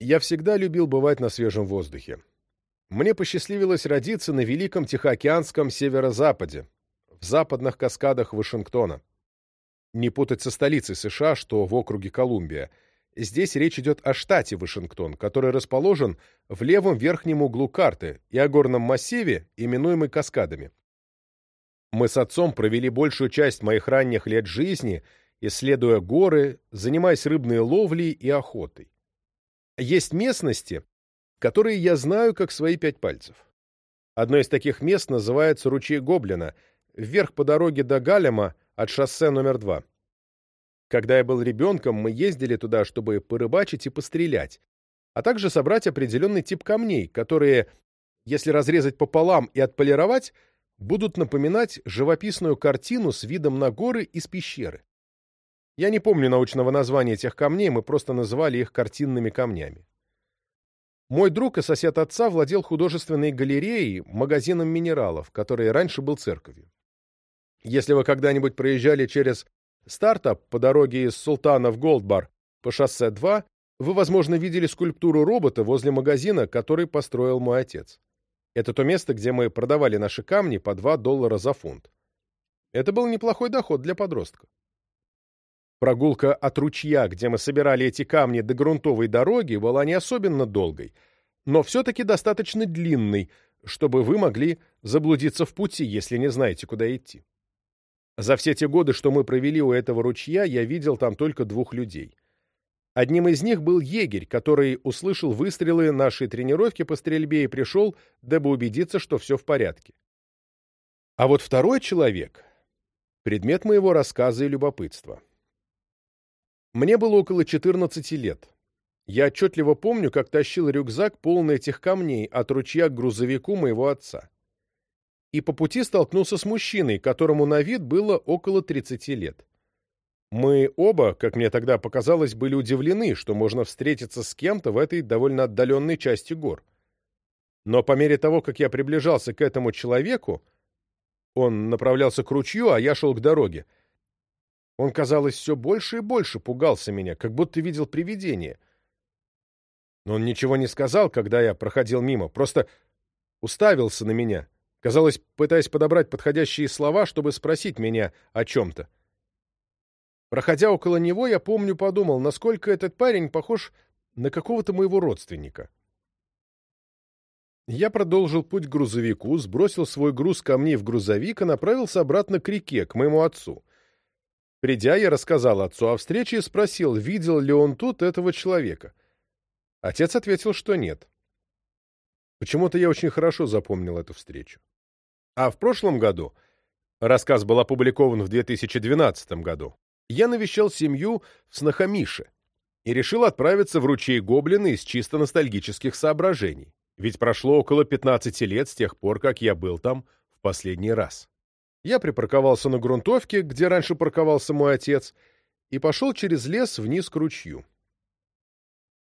Я всегда любил бывать на свежем воздухе. Мне посчастливилось родиться на Великом Тихоокеанском северо-западе, в западных каскадах Вашингтона. Не путать со столицей США, что в округе Колумбия. Здесь речь идет о штате Вашингтон, который расположен в левом верхнем углу карты и о горном массиве, именуемый каскадами. Мы с отцом провели большую часть моих ранних лет жизни, исследуя горы, занимаясь рыбной ловлей и охотой. Есть местности, которые я знаю как свои пять пальцев. Одно из таких мест называется ручей Гоблина, вверх по дороге до Галема от шоссе номер два. Когда я был ребенком, мы ездили туда, чтобы порыбачить и пострелять, а также собрать определенный тип камней, которые, если разрезать пополам и отполировать, будут напоминать живописную картину с видом на горы из пещеры. Я не помню научного названия этих камней, мы просто называли их картинными камнями. Мой друг и сосед отца владел художественной галереей, магазином минералов, который раньше был церковью. Если вы когда-нибудь проезжали через стартап по дороге из Султана в Голдбар по шоссе 2, вы, возможно, видели скульптуру робота возле магазина, который построил мой отец. Это то место, где мы продавали наши камни по 2 доллара за фунт. Это был неплохой доход для подростка. Прогулка от ручья, где мы собирали эти камни до грунтовой дороги, была не особенно долгой, но все-таки достаточно длинной, чтобы вы могли заблудиться в пути, если не знаете, куда идти. За все те годы, что мы провели у этого ручья, я видел там только двух людей. Одним из них был егерь, который услышал выстрелы нашей тренировки по стрельбе и пришел, дабы убедиться, что все в порядке. А вот второй человек — предмет моего рассказа и любопытства. Мне было около 14 лет. Я отчетливо помню, как тащил рюкзак, полный этих камней, от ручья к грузовику моего отца. И по пути столкнулся с мужчиной, которому на вид было около 30 лет. Мы оба, как мне тогда показалось, были удивлены, что можно встретиться с кем-то в этой довольно отдаленной части гор. Но по мере того, как я приближался к этому человеку, он направлялся к ручью, а я шел к дороге. Он, казалось, все больше и больше пугался меня, как будто видел привидение. Но он ничего не сказал, когда я проходил мимо, просто уставился на меня, казалось, пытаясь подобрать подходящие слова, чтобы спросить меня о чем-то. Проходя около него, я помню, подумал, насколько этот парень похож на какого-то моего родственника. Я продолжил путь к грузовику, сбросил свой груз камней в грузовик и направился обратно к реке, к моему отцу. Придя, я рассказал отцу о встрече и спросил, видел ли он тут этого человека. Отец ответил, что нет. Почему-то я очень хорошо запомнил эту встречу. А в прошлом году, рассказ был опубликован в 2012 году, я навещал семью в Снахамише и решил отправиться в ручей Гоблина из чисто ностальгических соображений, ведь прошло около 15 лет с тех пор, как я был там в последний раз. Я припарковался на грунтовке, где раньше парковался мой отец, и пошел через лес вниз к ручью.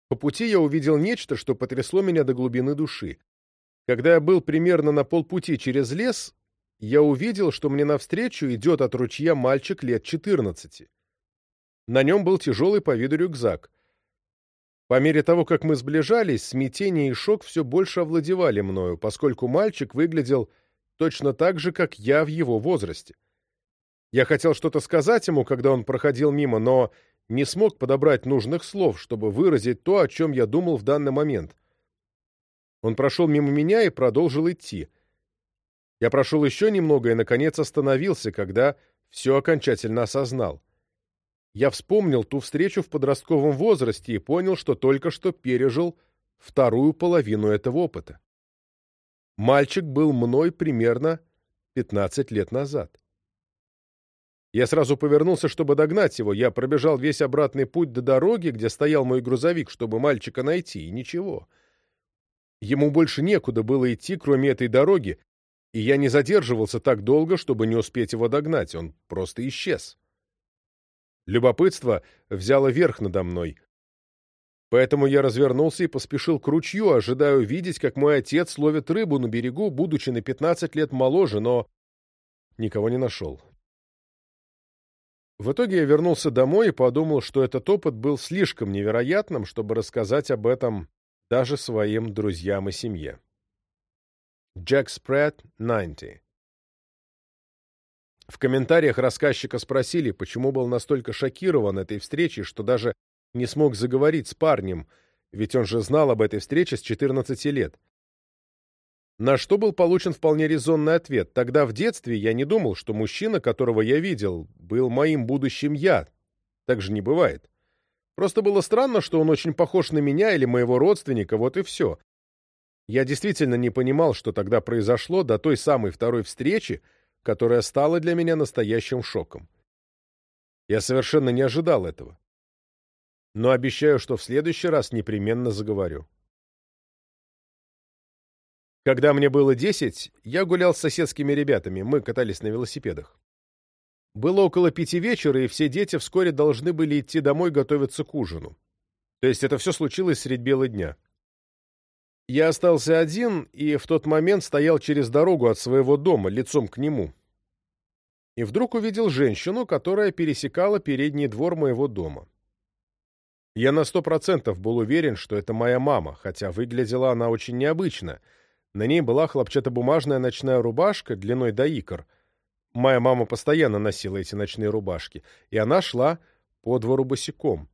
По пути я увидел нечто, что потрясло меня до глубины души. Когда я был примерно на полпути через лес, я увидел, что мне навстречу идет от ручья мальчик лет 14. На нем был тяжелый по виду рюкзак. По мере того, как мы сближались, смятение и шок все больше овладевали мною, поскольку мальчик выглядел точно так же, как я в его возрасте. Я хотел что-то сказать ему, когда он проходил мимо, но не смог подобрать нужных слов, чтобы выразить то, о чем я думал в данный момент. Он прошел мимо меня и продолжил идти — я прошел еще немного и, наконец, остановился, когда все окончательно осознал. Я вспомнил ту встречу в подростковом возрасте и понял, что только что пережил вторую половину этого опыта. Мальчик был мной примерно 15 лет назад. Я сразу повернулся, чтобы догнать его. Я пробежал весь обратный путь до дороги, где стоял мой грузовик, чтобы мальчика найти, и ничего. Ему больше некуда было идти, кроме этой дороги, и я не задерживался так долго, чтобы не успеть его догнать, он просто исчез. Любопытство взяло верх надо мной. Поэтому я развернулся и поспешил к ручью, ожидая увидеть, как мой отец ловит рыбу на берегу, будучи на 15 лет моложе, но никого не нашел. В итоге я вернулся домой и подумал, что этот опыт был слишком невероятным, чтобы рассказать об этом даже своим друзьям и семье. Джек Спред, 90. В комментариях рассказчика спросили, почему был настолько шокирован этой встречей, что даже не смог заговорить с парнем, ведь он же знал об этой встрече с 14 лет. На что был получен вполне резонный ответ. Тогда в детстве я не думал, что мужчина, которого я видел, был моим будущим я. Так же не бывает. Просто было странно, что он очень похож на меня или моего родственника, вот и все. Я действительно не понимал, что тогда произошло до той самой второй встречи, которая стала для меня настоящим шоком. Я совершенно не ожидал этого. Но обещаю, что в следующий раз непременно заговорю. Когда мне было десять, я гулял с соседскими ребятами, мы катались на велосипедах. Было около пяти вечера, и все дети вскоре должны были идти домой готовиться к ужину. То есть это все случилось средь бела дня. Я остался один, и в тот момент стоял через дорогу от своего дома, лицом к нему. И вдруг увидел женщину, которая пересекала передний двор моего дома. Я на сто процентов был уверен, что это моя мама, хотя выглядела она очень необычно — на ней была хлопчатобумажная ночная рубашка длиной до икр. Моя мама постоянно носила эти ночные рубашки, и она шла по двору босиком.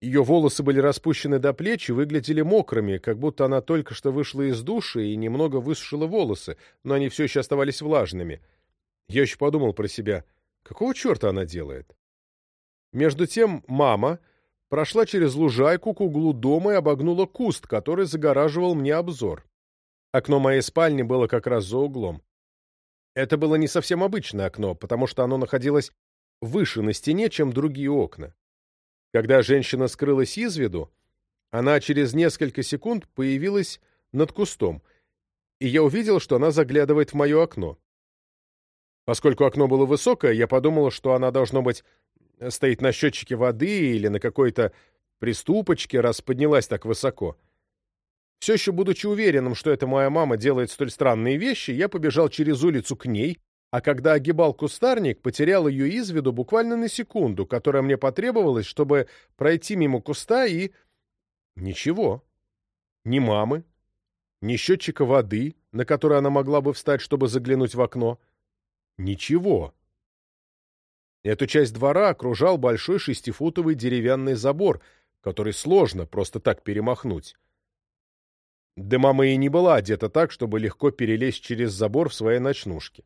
Ее волосы были распущены до плеч и выглядели мокрыми, как будто она только что вышла из души и немного высушила волосы, но они все еще оставались влажными. Я еще подумал про себя, какого черта она делает? Между тем мама прошла через лужайку к углу дома и обогнула куст, который загораживал мне обзор. Окно моей спальни было как раз за углом. Это было не совсем обычное окно, потому что оно находилось выше на стене, чем другие окна. Когда женщина скрылась из виду, она через несколько секунд появилась над кустом, и я увидел, что она заглядывает в мое окно. Поскольку окно было высокое, я подумал, что она, должно быть, стоит на счетчике воды или на какой-то приступочке, раз поднялась так высоко. Все еще будучи уверенным, что эта моя мама делает столь странные вещи, я побежал через улицу к ней, а когда огибал кустарник, потерял ее из виду буквально на секунду, которая мне потребовалась, чтобы пройти мимо куста и... Ничего. Ни мамы, ни счетчика воды, на который она могла бы встать, чтобы заглянуть в окно. Ничего. Эту часть двора окружал большой шестифутовый деревянный забор, который сложно просто так перемахнуть. Да мама и не была одета так, чтобы легко перелезть через забор в своей ночнушке.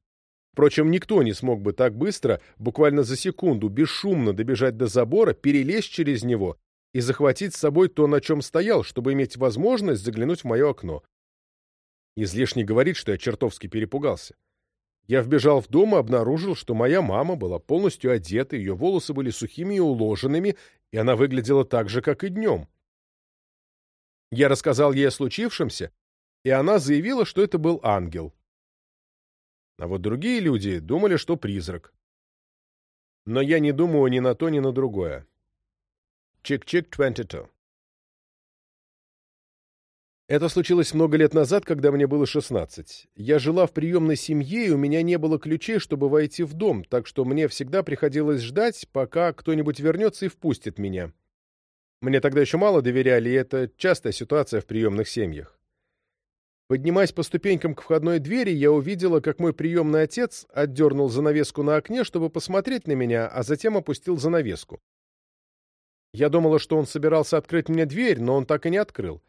Впрочем, никто не смог бы так быстро, буквально за секунду, бесшумно добежать до забора, перелезть через него и захватить с собой то, на чем стоял, чтобы иметь возможность заглянуть в мое окно. Излишне говорить, что я чертовски перепугался. Я вбежал в дом и обнаружил, что моя мама была полностью одета, ее волосы были сухими и уложенными, и она выглядела так же, как и днем. Я рассказал ей о случившемся, и она заявила, что это был ангел. А вот другие люди думали, что призрак. Но я не думаю ни на то, ни на другое. Чик-чик 22. Это случилось много лет назад, когда мне было 16. Я жила в приемной семье, и у меня не было ключей, чтобы войти в дом, так что мне всегда приходилось ждать, пока кто-нибудь вернется и впустит меня. Мне тогда еще мало доверяли, и это частая ситуация в приемных семьях. Поднимаясь по ступенькам к входной двери, я увидела, как мой приемный отец отдернул занавеску на окне, чтобы посмотреть на меня, а затем опустил занавеску. Я думала, что он собирался открыть мне дверь, но он так и не открыл.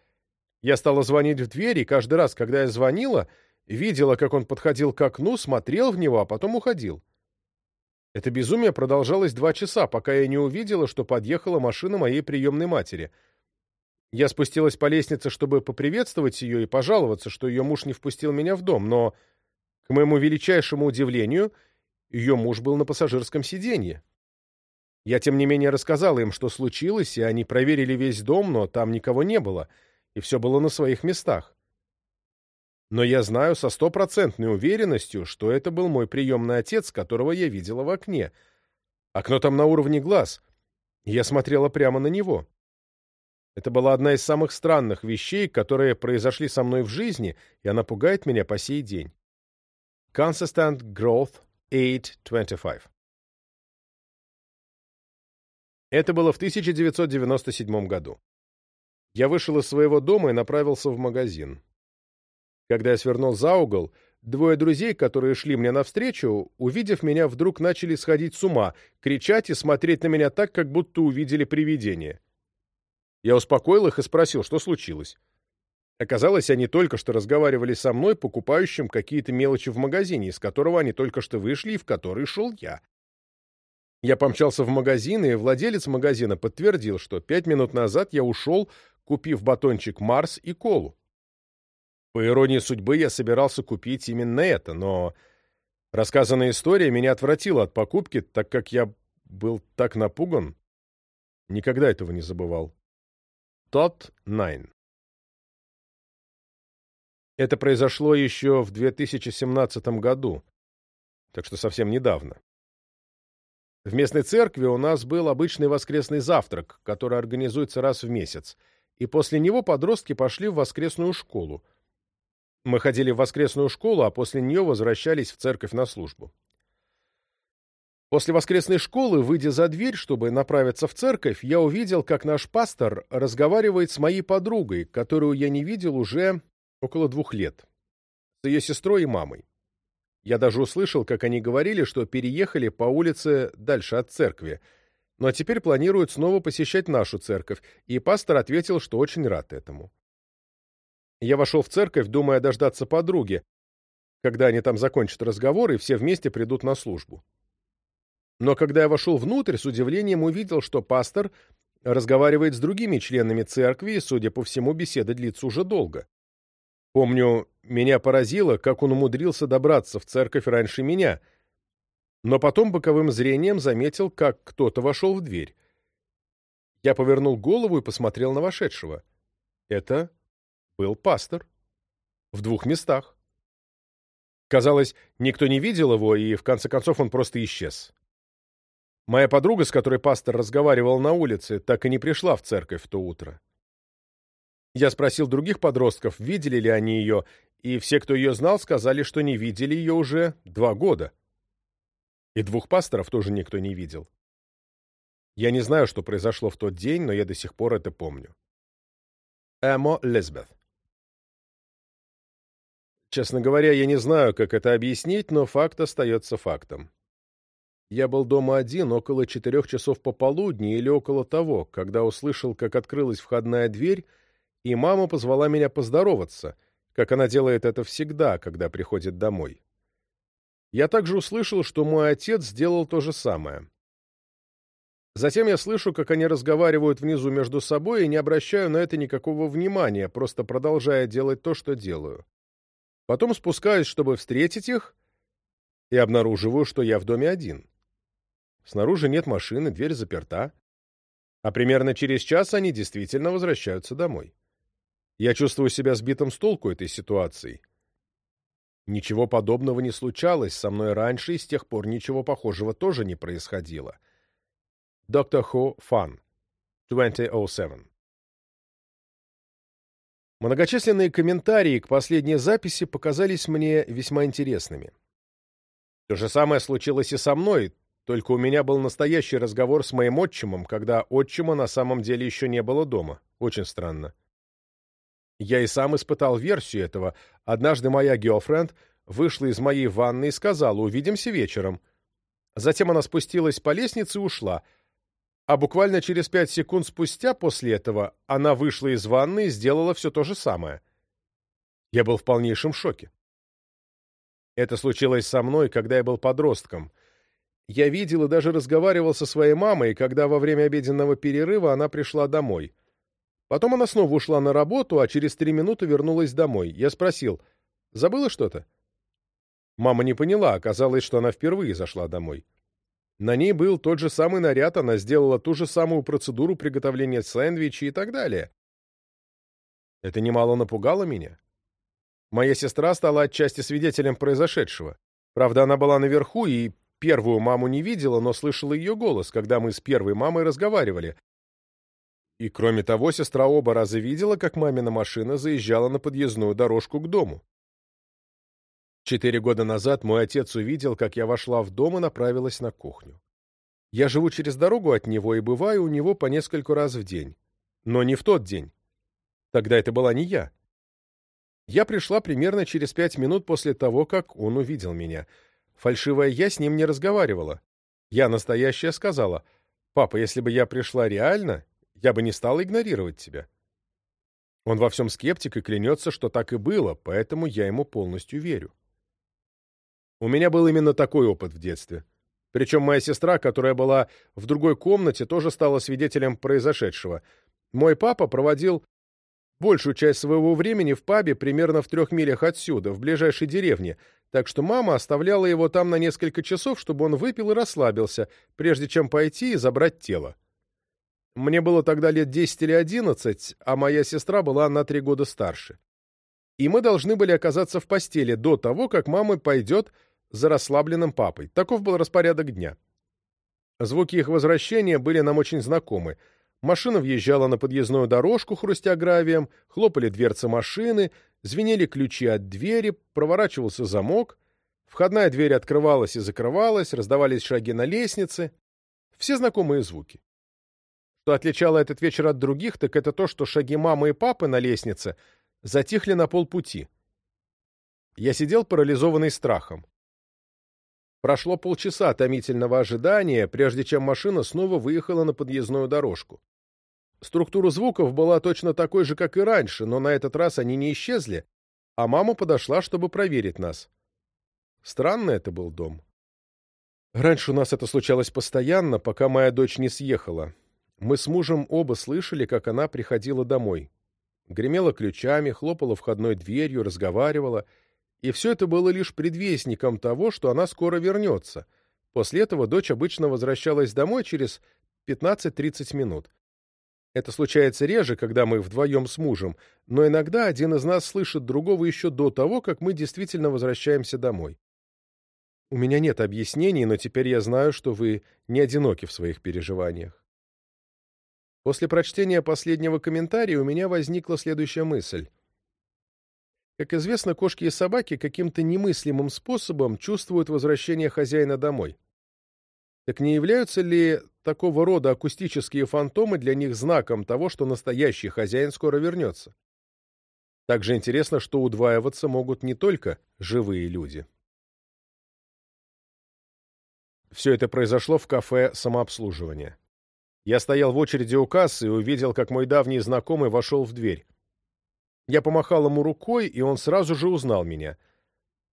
Я стала звонить в дверь, и каждый раз, когда я звонила, видела, как он подходил к окну, смотрел в него, а потом уходил. Это безумие продолжалось два часа, пока я не увидела, что подъехала машина моей приемной матери. Я спустилась по лестнице, чтобы поприветствовать ее и пожаловаться, что ее муж не впустил меня в дом, но, к моему величайшему удивлению, ее муж был на пассажирском сиденье. Я, тем не менее, рассказала им, что случилось, и они проверили весь дом, но там никого не было, и все было на своих местах. Но я знаю со стопроцентной уверенностью, что это был мой приемный отец, которого я видела в окне. Окно там на уровне глаз. Я смотрела прямо на него. Это была одна из самых странных вещей, которые произошли со мной в жизни, и она пугает меня по сей день. Consistent Growth 825 Это было в 1997 году. Я вышел из своего дома и направился в магазин. Когда я свернул за угол, двое друзей, которые шли мне навстречу, увидев меня, вдруг начали сходить с ума, кричать и смотреть на меня так, как будто увидели привидение. Я успокоил их и спросил, что случилось. Оказалось, они только что разговаривали со мной, покупающим какие-то мелочи в магазине, из которого они только что вышли и в который шел я. Я помчался в магазин, и владелец магазина подтвердил, что пять минут назад я ушел, купив батончик «Марс» и колу. По иронии судьбы, я собирался купить именно это, но рассказанная история меня отвратила от покупки, так как я был так напуган. Никогда этого не забывал. Тот Найн Это произошло еще в 2017 году, так что совсем недавно. В местной церкви у нас был обычный воскресный завтрак, который организуется раз в месяц, и после него подростки пошли в воскресную школу. Мы ходили в воскресную школу, а после нее возвращались в церковь на службу. После воскресной школы, выйдя за дверь, чтобы направиться в церковь, я увидел, как наш пастор разговаривает с моей подругой, которую я не видел уже около двух лет, с ее сестрой и мамой. Я даже услышал, как они говорили, что переехали по улице дальше от церкви, но теперь планируют снова посещать нашу церковь, и пастор ответил, что очень рад этому. Я вошел в церковь, думая дождаться подруги, когда они там закончат разговор, и все вместе придут на службу. Но когда я вошел внутрь, с удивлением увидел, что пастор разговаривает с другими членами церкви, и, судя по всему, беседа длится уже долго. Помню, меня поразило, как он умудрился добраться в церковь раньше меня, но потом боковым зрением заметил, как кто-то вошел в дверь. Я повернул голову и посмотрел на вошедшего. Это был пастор. В двух местах. Казалось, никто не видел его, и в конце концов он просто исчез. Моя подруга, с которой пастор разговаривал на улице, так и не пришла в церковь в то утро. Я спросил других подростков, видели ли они ее, и все, кто ее знал, сказали, что не видели ее уже два года. И двух пасторов тоже никто не видел. Я не знаю, что произошло в тот день, но я до сих пор это помню. Эмо Лесбeth Честно говоря, я не знаю, как это объяснить, но факт остается фактом. Я был дома один около четырех часов пополудни или около того, когда услышал, как открылась входная дверь, и мама позвала меня поздороваться, как она делает это всегда, когда приходит домой. Я также услышал, что мой отец сделал то же самое. Затем я слышу, как они разговаривают внизу между собой, и не обращаю на это никакого внимания, просто продолжая делать то, что делаю. Потом спускаюсь, чтобы встретить их, и обнаруживаю, что я в доме один. Снаружи нет машины, дверь заперта. А примерно через час они действительно возвращаются домой. Я чувствую себя сбитым с толку этой ситуацией. Ничего подобного не случалось со мной раньше, и с тех пор ничего похожего тоже не происходило. Доктор Хо Фан, 2007 Многочисленные комментарии к последней записи показались мне весьма интересными. То же самое случилось и со мной, только у меня был настоящий разговор с моим отчимом, когда отчима на самом деле еще не было дома. Очень странно. Я и сам испытал версию этого. Однажды моя геофренд вышла из моей ванны и сказала «Увидимся вечером». Затем она спустилась по лестнице и ушла — а буквально через пять секунд спустя после этого она вышла из ванны и сделала все то же самое. Я был в полнейшем шоке. Это случилось со мной, когда я был подростком. Я видел и даже разговаривал со своей мамой, когда во время обеденного перерыва она пришла домой. Потом она снова ушла на работу, а через три минуты вернулась домой. Я спросил, забыла что-то? Мама не поняла, оказалось, что она впервые зашла домой. На ней был тот же самый наряд, она сделала ту же самую процедуру приготовления сэндвичей и так далее. Это немало напугало меня. Моя сестра стала отчасти свидетелем произошедшего. Правда, она была наверху и первую маму не видела, но слышала ее голос, когда мы с первой мамой разговаривали. И кроме того, сестра оба раза видела, как мамина машина заезжала на подъездную дорожку к дому. Четыре года назад мой отец увидел, как я вошла в дом и направилась на кухню. Я живу через дорогу от него и бываю у него по нескольку раз в день. Но не в тот день. Тогда это была не я. Я пришла примерно через пять минут после того, как он увидел меня. Фальшивая я с ним не разговаривала. Я настоящая сказала, «Папа, если бы я пришла реально, я бы не стал игнорировать тебя. Он во всем скептик и клянется, что так и было, поэтому я ему полностью верю. У меня был именно такой опыт в детстве. Причем моя сестра, которая была в другой комнате, тоже стала свидетелем произошедшего. Мой папа проводил большую часть своего времени в пабе примерно в трех милях отсюда, в ближайшей деревне, так что мама оставляла его там на несколько часов, чтобы он выпил и расслабился, прежде чем пойти и забрать тело. Мне было тогда лет 10 или 11, а моя сестра была на три года старше. И мы должны были оказаться в постели до того, как мама пойдет за расслабленным папой. Таков был распорядок дня. Звуки их возвращения были нам очень знакомы. Машина въезжала на подъездную дорожку, хрустя гравием, хлопали дверцы машины, звенели ключи от двери, проворачивался замок, входная дверь открывалась и закрывалась, раздавались шаги на лестнице. Все знакомые звуки. Что отличало этот вечер от других, так это то, что шаги мамы и папы на лестнице затихли на полпути. Я сидел парализованный страхом. Прошло полчаса томительного ожидания, прежде чем машина снова выехала на подъездную дорожку. Структура звуков была точно такой же, как и раньше, но на этот раз они не исчезли, а мама подошла, чтобы проверить нас. Странный это был дом. Раньше у нас это случалось постоянно, пока моя дочь не съехала. Мы с мужем оба слышали, как она приходила домой. Гремела ключами, хлопала входной дверью, разговаривала. И все это было лишь предвестником того, что она скоро вернется. После этого дочь обычно возвращалась домой через 15-30 минут. Это случается реже, когда мы вдвоем с мужем, но иногда один из нас слышит другого еще до того, как мы действительно возвращаемся домой. У меня нет объяснений, но теперь я знаю, что вы не одиноки в своих переживаниях. После прочтения последнего комментария у меня возникла следующая мысль. Как известно, кошки и собаки каким-то немыслимым способом чувствуют возвращение хозяина домой. Так не являются ли такого рода акустические фантомы для них знаком того, что настоящий хозяин скоро вернется? Также интересно, что удваиваться могут не только живые люди. Все это произошло в кафе самообслуживания. Я стоял в очереди у кассы и увидел, как мой давний знакомый вошел в дверь. Я помахал ему рукой, и он сразу же узнал меня.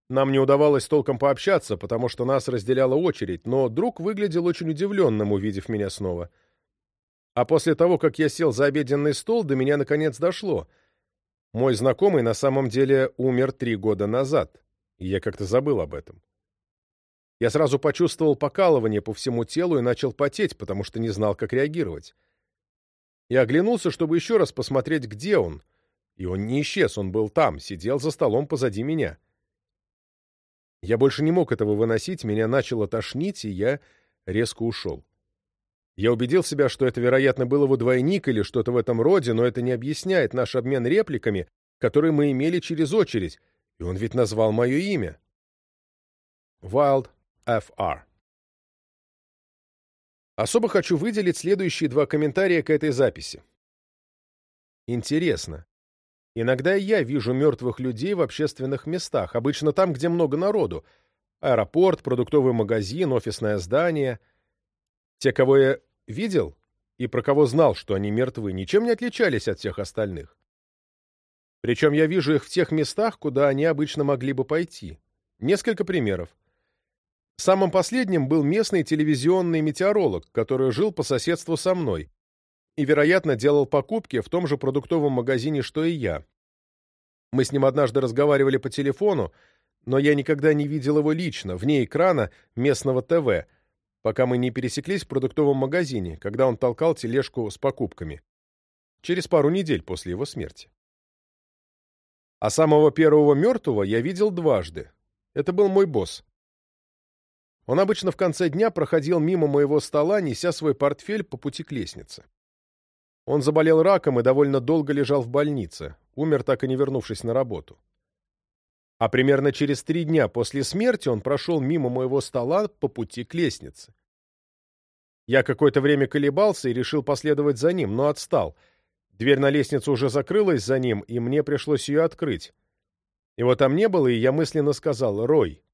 Нам не удавалось толком пообщаться, потому что нас разделяла очередь, но друг выглядел очень удивленным, увидев меня снова. А после того, как я сел за обеденный стол, до меня наконец дошло. Мой знакомый на самом деле умер три года назад, и я как-то забыл об этом. Я сразу почувствовал покалывание по всему телу и начал потеть, потому что не знал, как реагировать. Я оглянулся, чтобы еще раз посмотреть, где он. И он не исчез, он был там, сидел за столом позади меня. Я больше не мог этого выносить, меня начало тошнить, и я резко ушел. Я убедил себя, что это, вероятно, был его двойник или что-то в этом роде, но это не объясняет наш обмен репликами, которые мы имели через очередь, и он ведь назвал мое имя. Wild Ф.Р. Особо хочу выделить следующие два комментария к этой записи. Интересно. Иногда я вижу мертвых людей в общественных местах, обычно там, где много народу. Аэропорт, продуктовый магазин, офисное здание. Те, кого я видел и про кого знал, что они мертвы, ничем не отличались от всех остальных. Причем я вижу их в тех местах, куда они обычно могли бы пойти. Несколько примеров. Самым последним был местный телевизионный метеоролог, который жил по соседству со мной и, вероятно, делал покупки в том же продуктовом магазине, что и я. Мы с ним однажды разговаривали по телефону, но я никогда не видел его лично, вне экрана местного ТВ, пока мы не пересеклись в продуктовом магазине, когда он толкал тележку с покупками. Через пару недель после его смерти. А самого первого мертвого я видел дважды. Это был мой босс. Он обычно в конце дня проходил мимо моего стола, неся свой портфель по пути к лестнице. Он заболел раком и довольно долго лежал в больнице, умер так и не вернувшись на работу. А примерно через три дня после смерти он прошел мимо моего стола по пути к лестнице. Я какое-то время колебался и решил последовать за ним, но отстал. Дверь на лестницу уже закрылась за ним, и мне пришлось ее открыть. Его там не было, и я мысленно сказал, «Рой,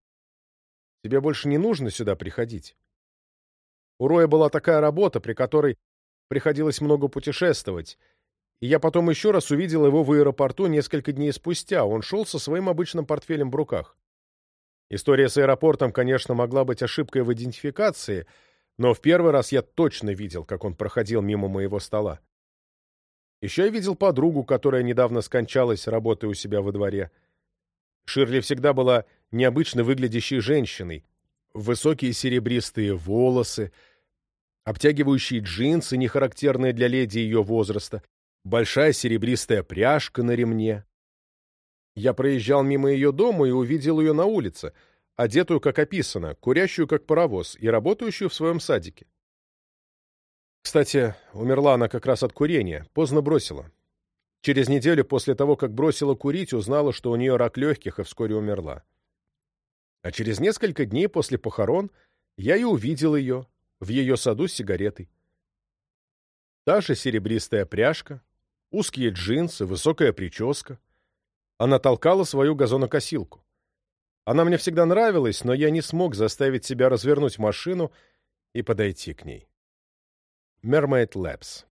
тебе больше не нужно сюда приходить». У Роя была такая работа, при которой приходилось много путешествовать, и я потом еще раз увидел его в аэропорту несколько дней спустя. Он шел со своим обычным портфелем в руках. История с аэропортом, конечно, могла быть ошибкой в идентификации — но в первый раз я точно видел, как он проходил мимо моего стола. Еще я видел подругу, которая недавно скончалась, работая у себя во дворе. Ширли всегда была необычно выглядящей женщиной. Высокие серебристые волосы, обтягивающие джинсы, не характерные для леди ее возраста, большая серебристая пряжка на ремне. Я проезжал мимо ее дома и увидел ее на улице — одетую, как описано, курящую, как паровоз, и работающую в своем садике. Кстати, умерла она как раз от курения, поздно бросила. Через неделю после того, как бросила курить, узнала, что у нее рак легких, и вскоре умерла. А через несколько дней после похорон я и увидел ее в ее саду с сигаретой. Та же серебристая пряжка, узкие джинсы, высокая прическа. Она толкала свою газонокосилку. Она мне всегда нравилась, но я не смог заставить себя развернуть машину и подойти к ней. Mermaid Labs